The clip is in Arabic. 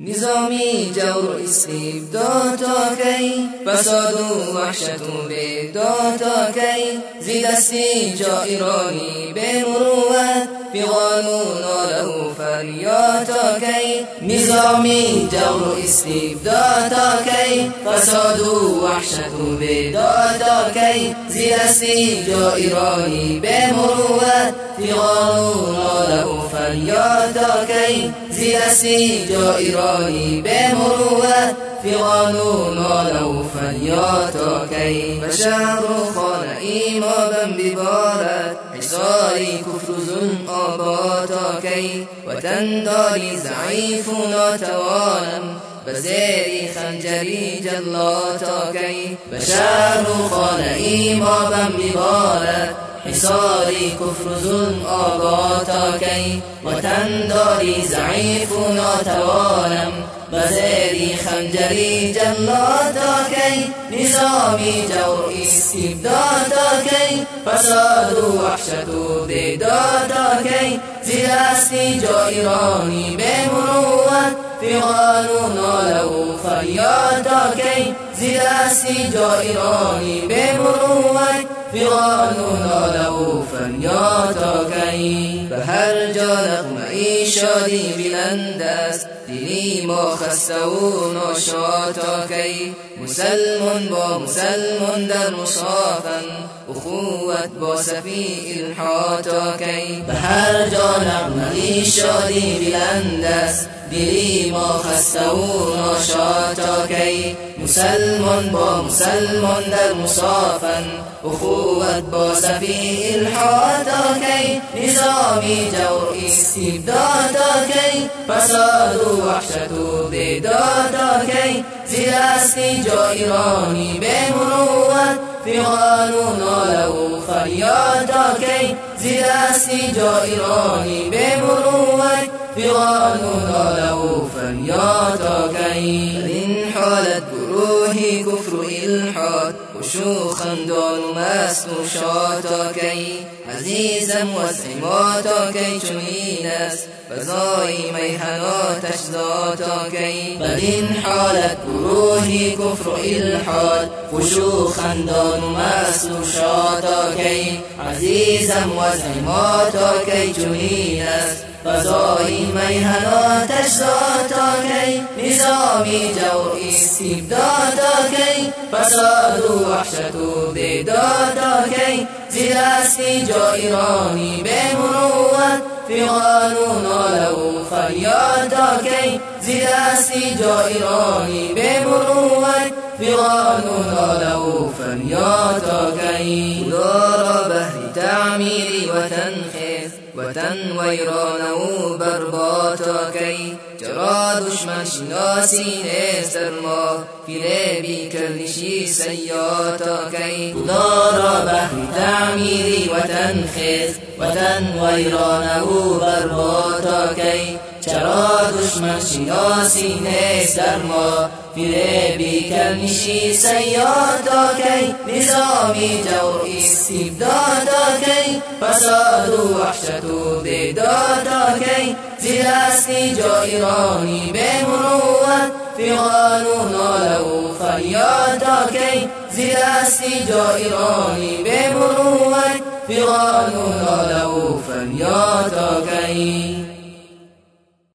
نظامی جور استبداد تا کی فساد و وحشت و بداد تا کی. زی دستی جا ایرانی به مروت فی قانون له کی. نظامی جور استبداد تا کی فساد و وحشت و بداد تا کی. زی دستی جا ایرانی به مروت فی قانون له فریاد تا کی زی دستی جا ایرانی القرآن بمروة في قانون ولو فلياتا كي فشهر خان إيمابا ببارت حصاري كفر ظلم آباتا كي وتنداري ضعيفنا توانم بزيري خنجري جلاتا كي بشار خان إيمابا ببارت حصاري كفر ظلم كي وتنداري ضعيف توانم بزيري خنجري جلاتا كي نظامي جور استبدادا كي فساد وحشة بدادا كي زلاستي جائراني بمروت في قانون له فریادا كي زلاستي جائراني بمروت فغان له فریادا کی به هر جا نغمه شادی بلند است دلی ما خسته و ناشاتا با مسلمان در مصافن اخوت با صفی الحاتا کی به هر جا دلی ما خسته و ناشاتا کی مسلمان با مسلمان در مصافن اخوت با صفی الحاتا کی نظامی جور استبدادا کی فساد و وحشت و بدادا کی زیرستی جا ایرانی به مروت فی قانون له فریادا کی زیرستی جا ایرانی به مروت فی قانون له فریادا کی وشوخا دون مسنوشاتا کی عزیزم و سیماتا کی چنین است. فضای میهناتش ذاتا کی بر این حالت گروهی کفر و الحاد. خشوع خندان و مسنوشاتا کی عزیزم و سیماتا کی نظامی جو استبدادا کی فساد و بدادا کی زیرستی جا ایرانی به فی قانون له فریادا کی زیرستی جا ایرانی به فی قانون له فریادا کی وطن ویرانه برباتا کی چرا دشمن شناسی نیست ما فیله بی کلشی سیاتا کی خدا را بحر تعمیری وطن خیز وطن ویرانه برباتا کی چرا دشمن شناسی نیست در ما فریبی کلنشی سیادا کی نظامی جو استبدادا کی فساد و وحشت و بدادا کی زیرستی جا ایرانی به مروت فی قانون له فریادا کی زیرستی جا ایرانی به مروت فی قانون له فریادا کی